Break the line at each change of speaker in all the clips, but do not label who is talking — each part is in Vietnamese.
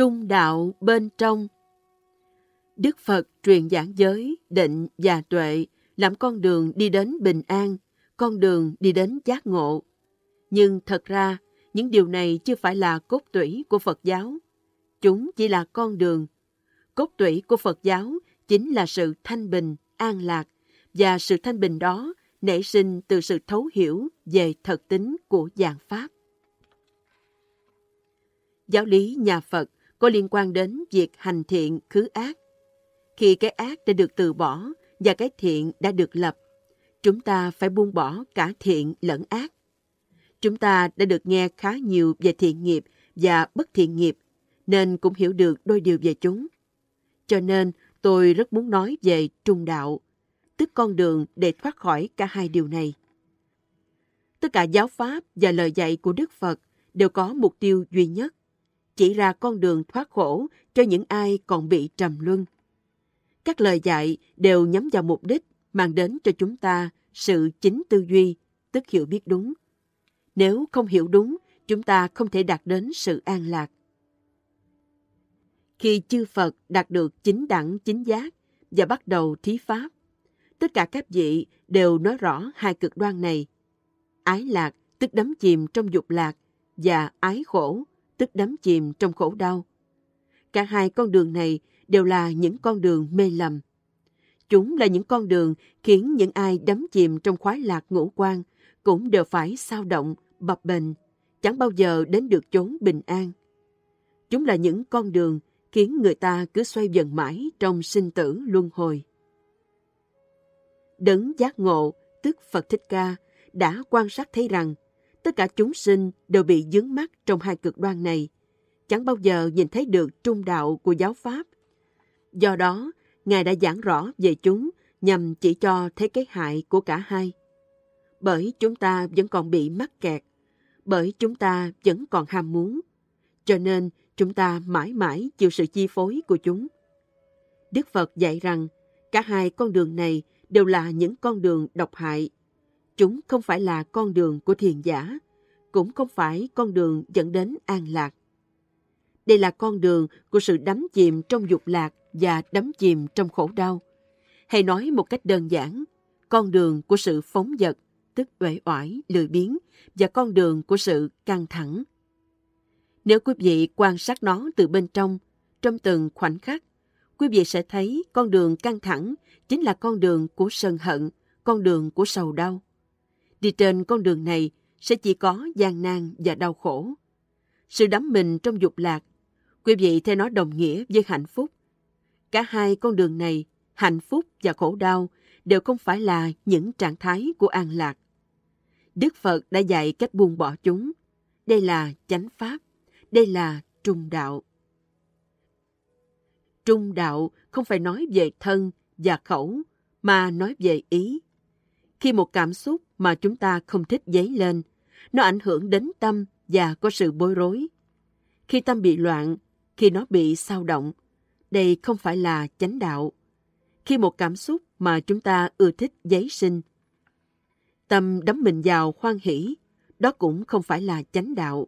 Trung đạo bên trong Đức Phật truyền giảng giới, định và tuệ làm con đường đi đến bình an, con đường đi đến giác ngộ. Nhưng thật ra, những điều này chưa phải là cốt tủy của Phật giáo. Chúng chỉ là con đường. Cốt tủy của Phật giáo chính là sự thanh bình, an lạc, và sự thanh bình đó nảy sinh từ sự thấu hiểu về thật tính của dạng Pháp. Giáo lý nhà Phật có liên quan đến việc hành thiện khứ ác. Khi cái ác đã được từ bỏ và cái thiện đã được lập, chúng ta phải buông bỏ cả thiện lẫn ác. Chúng ta đã được nghe khá nhiều về thiện nghiệp và bất thiện nghiệp, nên cũng hiểu được đôi điều về chúng. Cho nên, tôi rất muốn nói về trung đạo, tức con đường để thoát khỏi cả hai điều này. Tất cả giáo pháp và lời dạy của Đức Phật đều có mục tiêu duy nhất, chỉ ra con đường thoát khổ cho những ai còn bị trầm luân. Các lời dạy đều nhắm vào mục đích mang đến cho chúng ta sự chính tư duy, tức hiểu biết đúng. Nếu không hiểu đúng, chúng ta không thể đạt đến sự an lạc. Khi chư Phật đạt được chính đẳng chính giác và bắt đầu thí pháp, tất cả các vị đều nói rõ hai cực đoan này. Ái lạc tức đắm chìm trong dục lạc và ái khổ tức đắm chìm trong khổ đau. Cả hai con đường này đều là những con đường mê lầm. Chúng là những con đường khiến những ai đắm chìm trong khoái lạc ngũ quan cũng đều phải sao động, bập bềnh, chẳng bao giờ đến được chốn bình an. Chúng là những con đường khiến người ta cứ xoay dần mãi trong sinh tử luân hồi. Đấng giác ngộ, tức Phật Thích Ca, đã quan sát thấy rằng tất cả chúng sinh đều bị dướng mắt trong hai cực đoan này, chẳng bao giờ nhìn thấy được trung đạo của giáo Pháp. Do đó, Ngài đã giảng rõ về chúng nhằm chỉ cho thấy cái hại của cả hai. Bởi chúng ta vẫn còn bị mắc kẹt, bởi chúng ta vẫn còn ham muốn, cho nên chúng ta mãi mãi chịu sự chi phối của chúng. Đức Phật dạy rằng cả hai con đường này đều là những con đường độc hại. Chúng không phải là con đường của thiền giả, cũng không phải con đường dẫn đến an lạc. Đây là con đường của sự đắm chìm trong dục lạc và đắm chìm trong khổ đau. Hay nói một cách đơn giản, con đường của sự phóng dật, tức uể oải, lười biếng, và con đường của sự căng thẳng. Nếu quý vị quan sát nó từ bên trong, trong từng khoảnh khắc, quý vị sẽ thấy con đường căng thẳng chính là con đường của sân hận, con đường của sầu đau. Đi trên con đường này sẽ chỉ có gian nan và đau khổ. Sự đắm mình trong dục lạc, quý vị thấy nó đồng nghĩa với hạnh phúc. Cả hai con đường này, hạnh phúc và khổ đau, đều không phải là những trạng thái của an lạc. Đức Phật đã dạy cách buông bỏ chúng. Đây là chánh pháp, đây là trung đạo. Trung đạo không phải nói về thân và khẩu, mà nói về ý. Khi một cảm xúc mà chúng ta không thích dấy lên, nó ảnh hưởng đến tâm và có sự bối rối. Khi tâm bị loạn, khi nó bị sao động, đây không phải là chánh đạo. Khi một cảm xúc mà chúng ta ưa thích giấy sinh, tâm đắm mình vào hoan hỷ, đó cũng không phải là chánh đạo.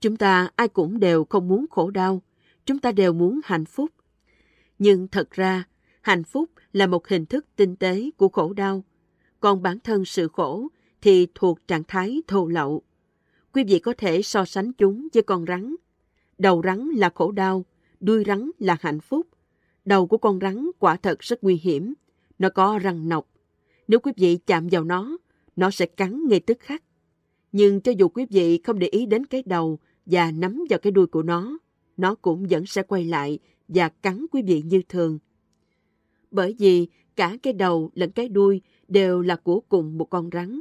Chúng ta ai cũng đều không muốn khổ đau, chúng ta đều muốn hạnh phúc. Nhưng thật ra, hạnh phúc là một hình thức tinh tế của khổ đau, còn bản thân sự khổ thì thuộc trạng thái thô lậu. Quý vị có thể so sánh chúng với con rắn. Đầu rắn là khổ đau, đuôi rắn là hạnh phúc. Đầu của con rắn quả thật rất nguy hiểm. Nó có răng nọc. Nếu quý vị chạm vào nó, nó sẽ cắn ngay tức khắc. Nhưng cho dù quý vị không để ý đến cái đầu và nắm vào cái đuôi của nó, nó cũng vẫn sẽ quay lại và cắn quý vị như thường. Bởi vì cả cái đầu lẫn cái đuôi đều là của cùng một con rắn.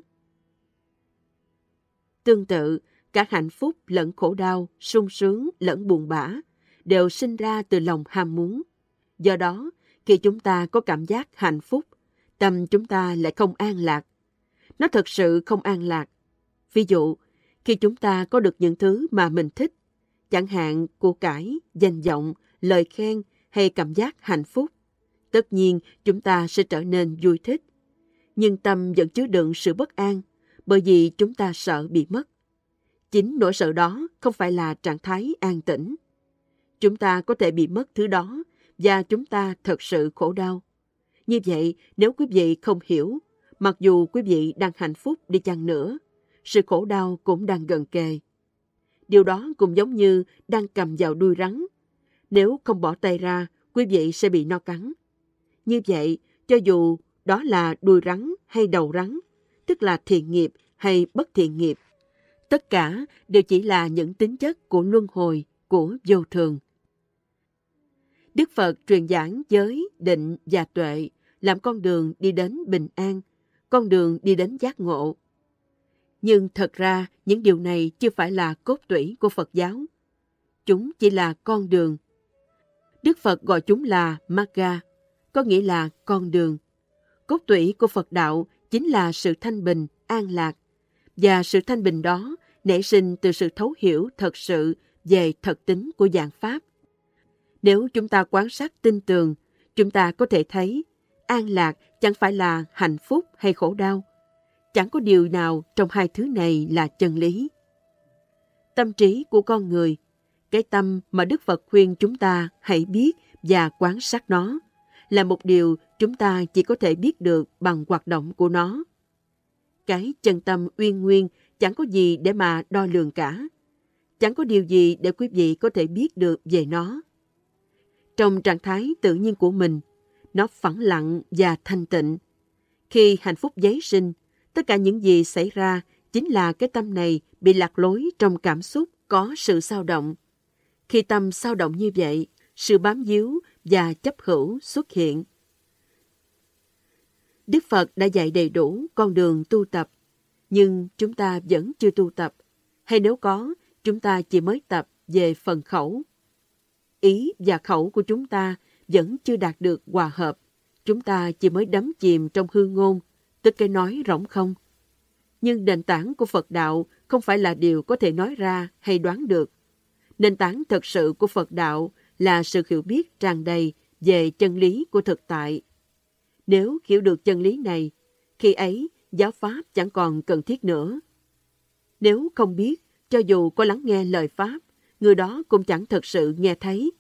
Tương tự, cả hạnh phúc lẫn khổ đau, sung sướng lẫn buồn bã đều sinh ra từ lòng ham muốn. Do đó, khi chúng ta có cảm giác hạnh phúc, tâm chúng ta lại không an lạc. Nó thật sự không an lạc. Ví dụ, khi chúng ta có được những thứ mà mình thích, chẳng hạn của cải, danh vọng, lời khen hay cảm giác hạnh phúc, tất nhiên chúng ta sẽ trở nên vui thích. Nhưng tâm vẫn chứa đựng sự bất an, bởi vì chúng ta sợ bị mất. Chính nỗi sợ đó không phải là trạng thái an tĩnh. Chúng ta có thể bị mất thứ đó và chúng ta thật sự khổ đau. Như vậy, nếu quý vị không hiểu, mặc dù quý vị đang hạnh phúc đi chăng nữa, sự khổ đau cũng đang gần kề. Điều đó cũng giống như đang cầm vào đuôi rắn. Nếu không bỏ tay ra, quý vị sẽ bị no cắn. Như vậy, cho dù đó là đuôi rắn hay đầu rắn, tức là thiện nghiệp hay bất thiện nghiệp, tất cả đều chỉ là những tính chất của luân hồi, của vô thường. Đức Phật truyền giảng giới, định và tuệ làm con đường đi đến bình an, con đường đi đến giác ngộ. Nhưng thật ra những điều này chưa phải là cốt tủy của Phật giáo. Chúng chỉ là con đường. Đức Phật gọi chúng là Magga, có nghĩa là con đường. Cốt tủy của Phật đạo chính là sự thanh bình, an lạc. Và sự thanh bình đó nảy sinh từ sự thấu hiểu thật sự về thật tính của dạng Pháp. Nếu chúng ta quan sát tin tường, chúng ta có thể thấy an lạc chẳng phải là hạnh phúc hay khổ đau. Chẳng có điều nào trong hai thứ này là chân lý. Tâm trí của con người, cái tâm mà Đức Phật khuyên chúng ta hãy biết và quan sát nó, là một điều chúng ta chỉ có thể biết được bằng hoạt động của nó. Cái chân tâm uyên nguyên chẳng có gì để mà đo lường cả. Chẳng có điều gì để quý vị có thể biết được về nó. Trong trạng thái tự nhiên của mình, nó phẳng lặng và thanh tịnh. Khi hạnh phúc giấy sinh, tất cả những gì xảy ra chính là cái tâm này bị lạc lối trong cảm xúc có sự sao động. Khi tâm sao động như vậy, sự bám víu và chấp hữu xuất hiện. Đức Phật đã dạy đầy đủ con đường tu tập, nhưng chúng ta vẫn chưa tu tập, hay nếu có, chúng ta chỉ mới tập về phần khẩu. Ý và khẩu của chúng ta vẫn chưa đạt được hòa hợp. Chúng ta chỉ mới đắm chìm trong hư ngôn, tức cái nói rỗng không. Nhưng nền tảng của Phật đạo không phải là điều có thể nói ra hay đoán được. Nền tảng thật sự của Phật đạo là sự hiểu biết tràn đầy về chân lý của thực tại. Nếu hiểu được chân lý này, khi ấy giáo pháp chẳng còn cần thiết nữa. Nếu không biết, cho dù có lắng nghe lời pháp, người đó cũng chẳng thật sự nghe thấy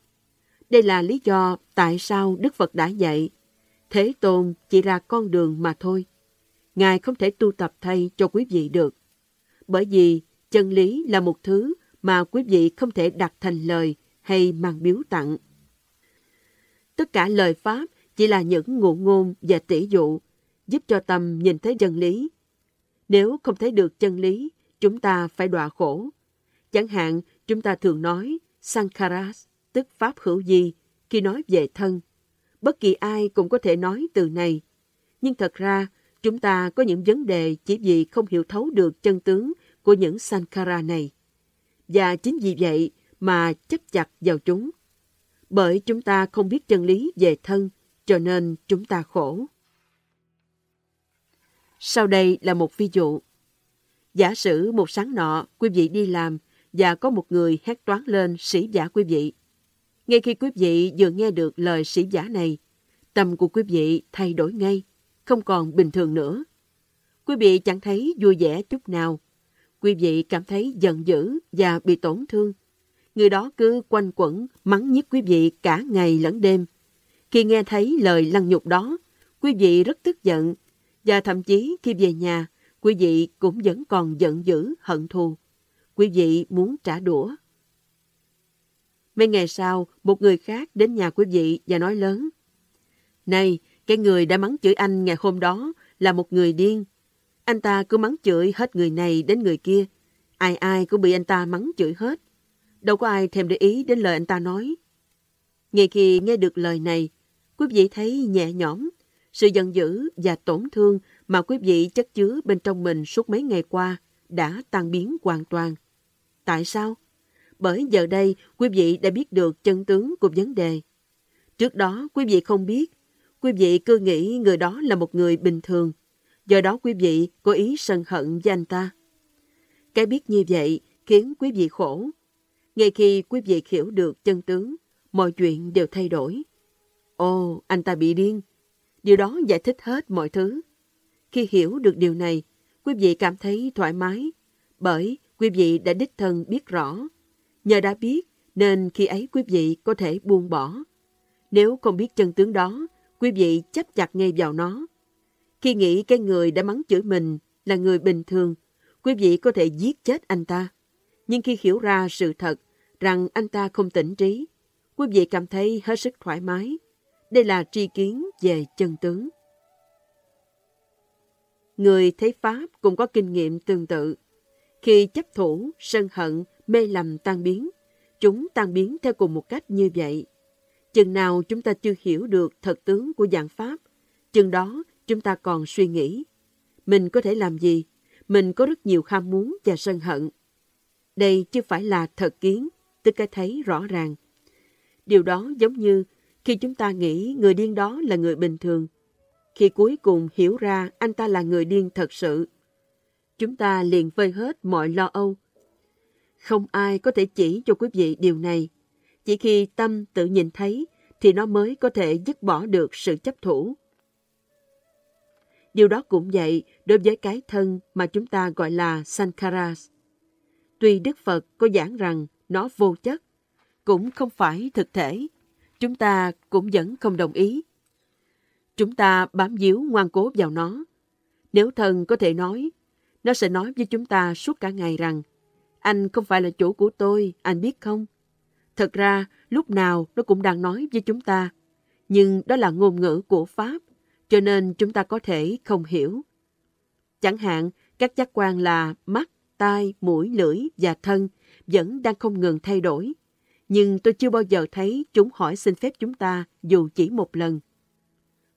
đây là lý do tại sao Đức Phật đã dạy. Thế Tôn chỉ ra con đường mà thôi. Ngài không thể tu tập thay cho quý vị được. Bởi vì chân lý là một thứ mà quý vị không thể đặt thành lời hay mang biếu tặng. Tất cả lời Pháp chỉ là những ngụ ngôn và tỷ dụ giúp cho tâm nhìn thấy chân lý. Nếu không thấy được chân lý, chúng ta phải đọa khổ. Chẳng hạn, chúng ta thường nói Sankaras tức pháp hữu di, khi nói về thân. Bất kỳ ai cũng có thể nói từ này. Nhưng thật ra, chúng ta có những vấn đề chỉ vì không hiểu thấu được chân tướng của những Sankara này. Và chính vì vậy mà chấp chặt vào chúng. Bởi chúng ta không biết chân lý về thân, cho nên chúng ta khổ. Sau đây là một ví dụ. Giả sử một sáng nọ, quý vị đi làm và có một người hét toán lên sĩ giả quý vị. Ngay khi quý vị vừa nghe được lời sĩ giả này, tâm của quý vị thay đổi ngay, không còn bình thường nữa. Quý vị chẳng thấy vui vẻ chút nào. Quý vị cảm thấy giận dữ và bị tổn thương. Người đó cứ quanh quẩn mắng nhiếc quý vị cả ngày lẫn đêm. Khi nghe thấy lời lăng nhục đó, quý vị rất tức giận và thậm chí khi về nhà, quý vị cũng vẫn còn giận dữ, hận thù. Quý vị muốn trả đũa. Mấy ngày sau, một người khác đến nhà quý vị và nói lớn. Này, cái người đã mắng chửi anh ngày hôm đó là một người điên. Anh ta cứ mắng chửi hết người này đến người kia. Ai ai cũng bị anh ta mắng chửi hết. Đâu có ai thèm để ý đến lời anh ta nói. Ngay khi nghe được lời này, quý vị thấy nhẹ nhõm. Sự giận dữ và tổn thương mà quý vị chất chứa bên trong mình suốt mấy ngày qua đã tan biến hoàn toàn. Tại sao? bởi giờ đây quý vị đã biết được chân tướng của vấn đề. Trước đó quý vị không biết, quý vị cứ nghĩ người đó là một người bình thường, do đó quý vị có ý sân hận với anh ta. Cái biết như vậy khiến quý vị khổ. Ngay khi quý vị hiểu được chân tướng, mọi chuyện đều thay đổi. Ồ, anh ta bị điên. Điều đó giải thích hết mọi thứ. Khi hiểu được điều này, quý vị cảm thấy thoải mái, bởi quý vị đã đích thân biết rõ. Nhờ đã biết, nên khi ấy quý vị có thể buông bỏ. Nếu không biết chân tướng đó, quý vị chấp chặt ngay vào nó. Khi nghĩ cái người đã mắng chửi mình là người bình thường, quý vị có thể giết chết anh ta. Nhưng khi hiểu ra sự thật rằng anh ta không tỉnh trí, quý vị cảm thấy hết sức thoải mái. Đây là tri kiến về chân tướng. Người thấy Pháp cũng có kinh nghiệm tương tự. Khi chấp thủ, sân hận, mê lầm tan biến, chúng tan biến theo cùng một cách như vậy. Chừng nào chúng ta chưa hiểu được thật tướng của dạng Pháp, chừng đó chúng ta còn suy nghĩ. Mình có thể làm gì? Mình có rất nhiều ham muốn và sân hận. Đây chưa phải là thật kiến, tức cái thấy rõ ràng. Điều đó giống như khi chúng ta nghĩ người điên đó là người bình thường, khi cuối cùng hiểu ra anh ta là người điên thật sự, chúng ta liền vơi hết mọi lo âu. Không ai có thể chỉ cho quý vị điều này. Chỉ khi tâm tự nhìn thấy thì nó mới có thể dứt bỏ được sự chấp thủ. Điều đó cũng vậy đối với cái thân mà chúng ta gọi là Sankaras. Tuy Đức Phật có giảng rằng nó vô chất, cũng không phải thực thể, chúng ta cũng vẫn không đồng ý. Chúng ta bám díu ngoan cố vào nó. Nếu thần có thể nói, nó sẽ nói với chúng ta suốt cả ngày rằng anh không phải là chủ của tôi, anh biết không? Thật ra, lúc nào nó cũng đang nói với chúng ta. Nhưng đó là ngôn ngữ của Pháp, cho nên chúng ta có thể không hiểu. Chẳng hạn, các giác quan là mắt, tai, mũi, lưỡi và thân vẫn đang không ngừng thay đổi. Nhưng tôi chưa bao giờ thấy chúng hỏi xin phép chúng ta dù chỉ một lần.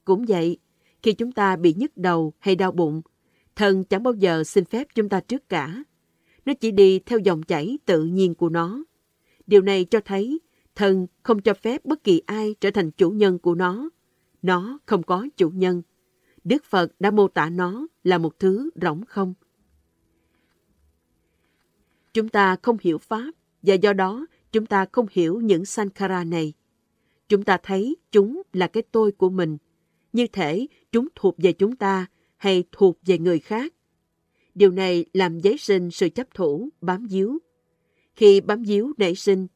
Cũng vậy, khi chúng ta bị nhức đầu hay đau bụng, thần chẳng bao giờ xin phép chúng ta trước cả. Nó chỉ đi theo dòng chảy tự nhiên của nó. Điều này cho thấy thần không cho phép bất kỳ ai trở thành chủ nhân của nó. Nó không có chủ nhân. Đức Phật đã mô tả nó là một thứ rỗng không. Chúng ta không hiểu Pháp và do đó chúng ta không hiểu những Sankara này. Chúng ta thấy chúng là cái tôi của mình, như thể chúng thuộc về chúng ta hay thuộc về người khác. Điều này làm giấy sinh sự chấp thủ, bám díu. Khi bám díu nảy sinh,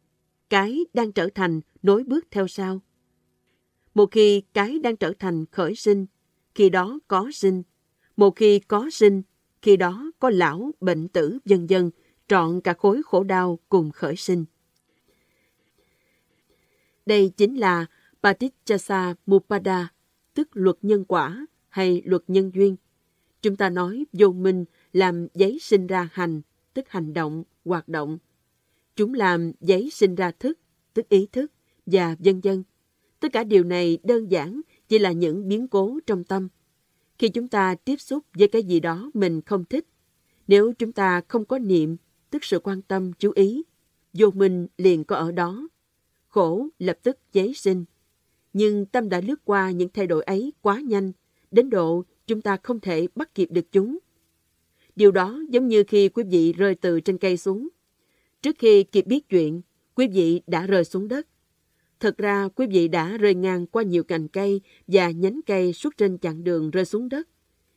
cái đang trở thành nối bước theo sau. Một khi cái đang trở thành khởi sinh, khi đó có sinh. Một khi có sinh, khi đó có lão, bệnh tử, vân vân trọn cả khối khổ đau cùng khởi sinh. Đây chính là Patichasa Mupada, tức luật nhân quả hay luật nhân duyên. Chúng ta nói vô minh làm giấy sinh ra hành, tức hành động, hoạt động. Chúng làm giấy sinh ra thức, tức ý thức, và vân vân. Tất cả điều này đơn giản chỉ là những biến cố trong tâm. Khi chúng ta tiếp xúc với cái gì đó mình không thích, nếu chúng ta không có niệm tức sự quan tâm, chú ý. Vô minh liền có ở đó. Khổ lập tức giấy sinh. Nhưng tâm đã lướt qua những thay đổi ấy quá nhanh, đến độ chúng ta không thể bắt kịp được chúng. Điều đó giống như khi quý vị rơi từ trên cây xuống. Trước khi kịp biết chuyện, quý vị đã rơi xuống đất. Thật ra, quý vị đã rơi ngang qua nhiều cành cây và nhánh cây suốt trên chặng đường rơi xuống đất.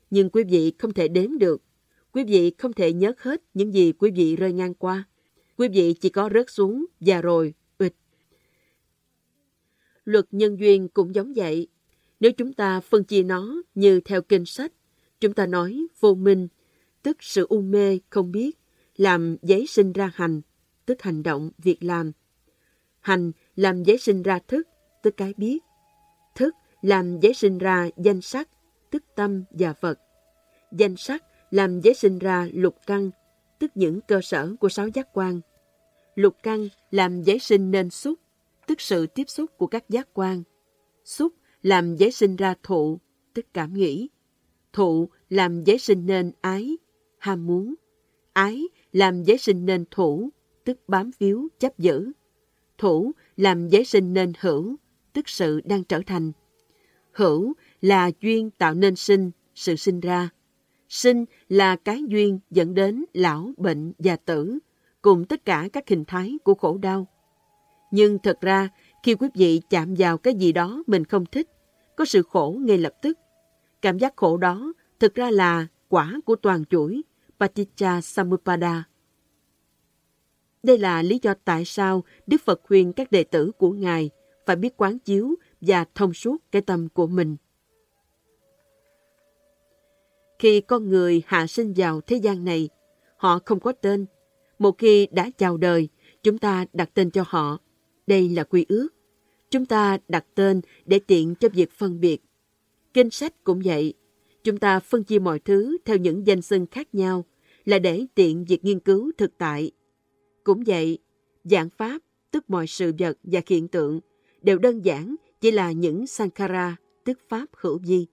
Nhưng quý vị không thể đếm được Quý vị không thể nhớ hết những gì quý vị rơi ngang qua. Quý vị chỉ có rớt xuống và rồi, ụt. Luật nhân duyên cũng giống vậy. Nếu chúng ta phân chia nó như theo kinh sách, chúng ta nói vô minh, tức sự u mê không biết, làm giấy sinh ra hành, tức hành động, việc làm. Hành làm giấy sinh ra thức, tức cái biết. Thức làm giấy sinh ra danh sắc, tức tâm và vật. Danh sắc làm giấy sinh ra lục căn, tức những cơ sở của sáu giác quan. Lục căn làm giấy sinh nên xúc, tức sự tiếp xúc của các giác quan. Xúc làm giấy sinh ra thụ, tức cảm nghĩ. Thụ làm giấy sinh nên ái, ham muốn. Ái làm giấy sinh nên thủ, tức bám víu, chấp giữ. Thủ làm giấy sinh nên hữu, tức sự đang trở thành. Hữu là duyên tạo nên sinh, sự sinh ra. Sinh là cái duyên dẫn đến lão, bệnh và tử, cùng tất cả các hình thái của khổ đau. Nhưng thật ra, khi quý vị chạm vào cái gì đó mình không thích, có sự khổ ngay lập tức. Cảm giác khổ đó thực ra là quả của toàn chuỗi Paticca Samuppada. Đây là lý do tại sao Đức Phật khuyên các đệ tử của Ngài phải biết quán chiếu và thông suốt cái tâm của mình. Khi con người hạ sinh vào thế gian này, họ không có tên. Một khi đã chào đời, chúng ta đặt tên cho họ. Đây là quy ước. Chúng ta đặt tên để tiện cho việc phân biệt. Kinh sách cũng vậy. Chúng ta phân chia mọi thứ theo những danh xưng khác nhau là để tiện việc nghiên cứu thực tại. Cũng vậy, giảng pháp, tức mọi sự vật và hiện tượng, đều đơn giản chỉ là những sankhara, tức pháp hữu vi.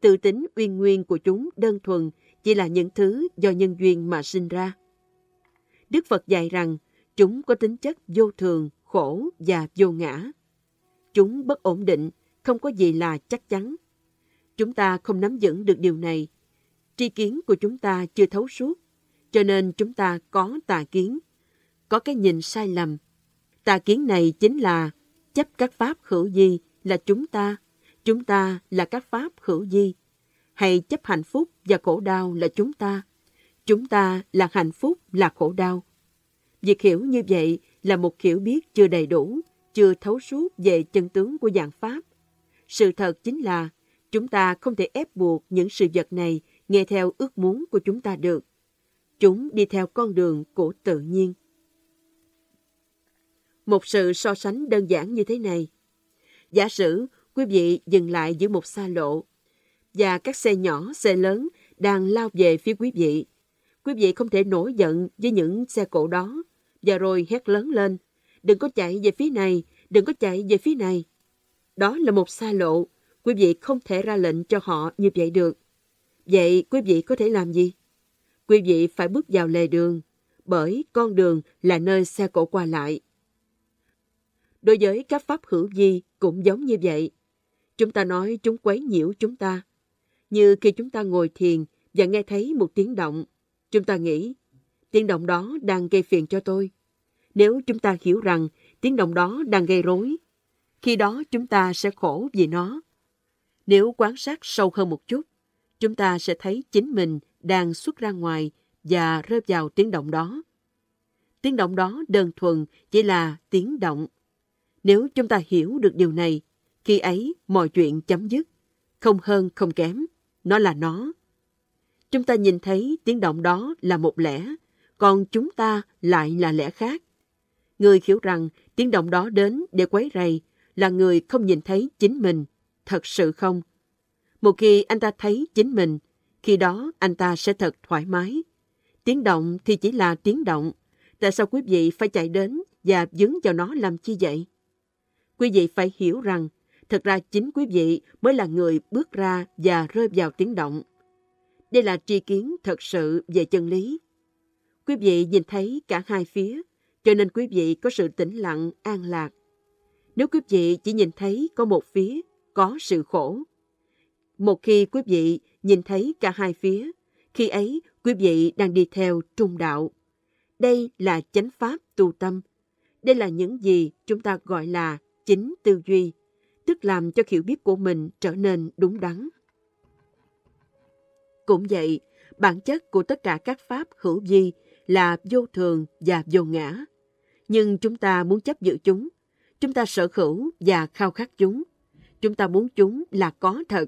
Tự tính uyên nguyên của chúng đơn thuần chỉ là những thứ do nhân duyên mà sinh ra. Đức Phật dạy rằng chúng có tính chất vô thường, khổ và vô ngã. Chúng bất ổn định, không có gì là chắc chắn. Chúng ta không nắm vững được điều này. Tri kiến của chúng ta chưa thấu suốt, cho nên chúng ta có tà kiến, có cái nhìn sai lầm. Tà kiến này chính là chấp các pháp hữu di là chúng ta, chúng ta là các pháp hữu di, hay chấp hạnh phúc và khổ đau là chúng ta, chúng ta là hạnh phúc là khổ đau. Việc hiểu như vậy là một hiểu biết chưa đầy đủ, chưa thấu suốt về chân tướng của dạng pháp. Sự thật chính là chúng ta không thể ép buộc những sự vật này nghe theo ước muốn của chúng ta được. Chúng đi theo con đường của tự nhiên. Một sự so sánh đơn giản như thế này. Giả sử quý vị dừng lại giữa một xa lộ và các xe nhỏ, xe lớn đang lao về phía quý vị. Quý vị không thể nổi giận với những xe cộ đó và rồi hét lớn lên. Đừng có chạy về phía này, đừng có chạy về phía này. Đó là một xa lộ, quý vị không thể ra lệnh cho họ như vậy được. Vậy quý vị có thể làm gì? Quý vị phải bước vào lề đường, bởi con đường là nơi xe cộ qua lại. Đối với các pháp hữu vi cũng giống như vậy. Chúng ta nói chúng quấy nhiễu chúng ta. Như khi chúng ta ngồi thiền và nghe thấy một tiếng động, chúng ta nghĩ, tiếng động đó đang gây phiền cho tôi. Nếu chúng ta hiểu rằng tiếng động đó đang gây rối, khi đó chúng ta sẽ khổ vì nó. Nếu quan sát sâu hơn một chút, chúng ta sẽ thấy chính mình đang xuất ra ngoài và rơi vào tiếng động đó. Tiếng động đó đơn thuần chỉ là tiếng động. Nếu chúng ta hiểu được điều này, khi ấy mọi chuyện chấm dứt, không hơn không kém, nó là nó. Chúng ta nhìn thấy tiếng động đó là một lẽ, còn chúng ta lại là lẽ khác. Người hiểu rằng tiếng động đó đến để quấy rầy là người không nhìn thấy chính mình, thật sự không. Một khi anh ta thấy chính mình, khi đó anh ta sẽ thật thoải mái. Tiếng động thì chỉ là tiếng động. Tại sao quý vị phải chạy đến và dứng vào nó làm chi vậy? Quý vị phải hiểu rằng, thật ra chính quý vị mới là người bước ra và rơi vào tiếng động. Đây là tri kiến thật sự về chân lý. Quý vị nhìn thấy cả hai phía, cho nên quý vị có sự tĩnh lặng, an lạc. Nếu quý vị chỉ nhìn thấy có một phía, có sự khổ. Một khi quý vị nhìn thấy cả hai phía, khi ấy quý vị đang đi theo trung đạo. Đây là chánh pháp tu tâm. Đây là những gì chúng ta gọi là chính tư duy, tức làm cho hiểu biết của mình trở nên đúng đắn. Cũng vậy, bản chất của tất cả các pháp hữu vi là vô thường và vô ngã. Nhưng chúng ta muốn chấp giữ chúng, chúng ta sở hữu và khao khát chúng. Chúng ta muốn chúng là có thật.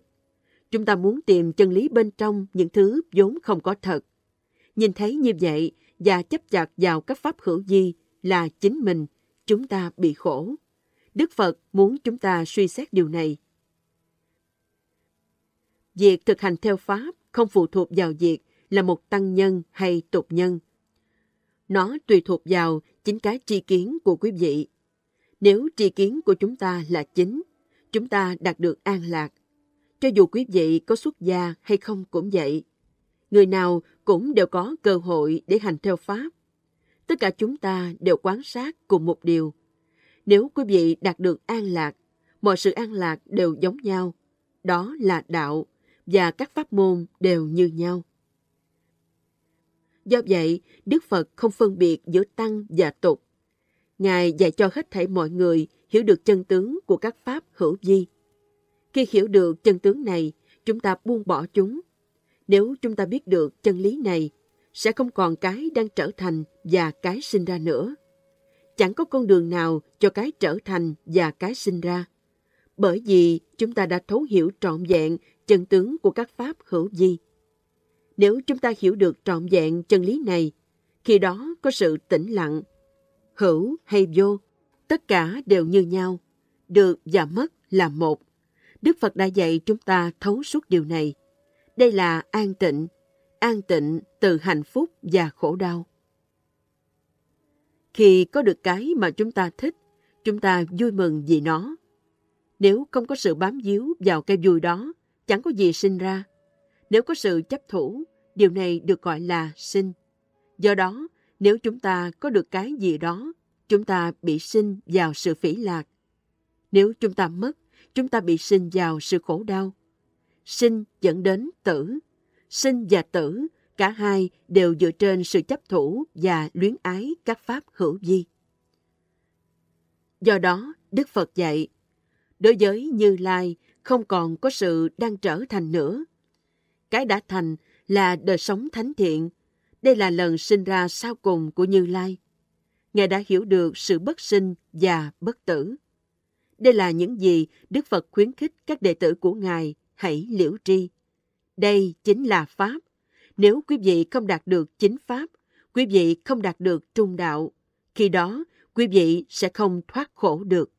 Chúng ta muốn tìm chân lý bên trong những thứ vốn không có thật. Nhìn thấy như vậy và chấp chặt vào các pháp hữu vi là chính mình, chúng ta bị khổ. Đức Phật muốn chúng ta suy xét điều này. Việc thực hành theo Pháp không phụ thuộc vào việc là một tăng nhân hay tục nhân. Nó tùy thuộc vào chính cái tri kiến của quý vị. Nếu tri kiến của chúng ta là chính, chúng ta đạt được an lạc. Cho dù quý vị có xuất gia hay không cũng vậy. Người nào cũng đều có cơ hội để hành theo Pháp. Tất cả chúng ta đều quan sát cùng một điều. Nếu quý vị đạt được an lạc, mọi sự an lạc đều giống nhau. Đó là đạo, và các pháp môn đều như nhau. Do vậy, Đức Phật không phân biệt giữa tăng và tục. Ngài dạy cho hết thảy mọi người hiểu được chân tướng của các pháp hữu vi. Khi hiểu được chân tướng này, chúng ta buông bỏ chúng. Nếu chúng ta biết được chân lý này, sẽ không còn cái đang trở thành và cái sinh ra nữa. Chẳng có con đường nào cho cái trở thành và cái sinh ra. Bởi vì chúng ta đã thấu hiểu trọn vẹn chân tướng của các pháp hữu vi. Nếu chúng ta hiểu được trọn vẹn chân lý này, khi đó có sự tĩnh lặng, hữu hay vô, tất cả đều như nhau, được và mất là một. Đức Phật đã dạy chúng ta thấu suốt điều này. Đây là an tịnh, an tịnh từ hạnh phúc và khổ đau. Khi có được cái mà chúng ta thích, chúng ta vui mừng vì nó. Nếu không có sự bám víu vào cái vui đó, chẳng có gì sinh ra. Nếu có sự chấp thủ, điều này được gọi là sinh. Do đó, nếu chúng ta có được cái gì đó, chúng ta bị sinh vào sự phỉ lạc. Nếu chúng ta mất, chúng ta bị sinh vào sự khổ đau. Sinh dẫn đến tử. Sinh và tử, cả hai đều dựa trên sự chấp thủ và luyến ái các pháp hữu vi. Do đó, Đức Phật dạy, đối với Như Lai không còn có sự đang trở thành nữa. Cái đã thành là đời sống thánh thiện. Đây là lần sinh ra sau cùng của Như Lai. Ngài đã hiểu được sự bất sinh và bất tử. Đây là những gì Đức Phật khuyến khích các đệ tử của Ngài hãy liễu tri. Đây chính là Pháp. Nếu quý vị không đạt được chính Pháp, quý vị không đạt được trung đạo. Khi đó, quý vị sẽ không thoát khổ được.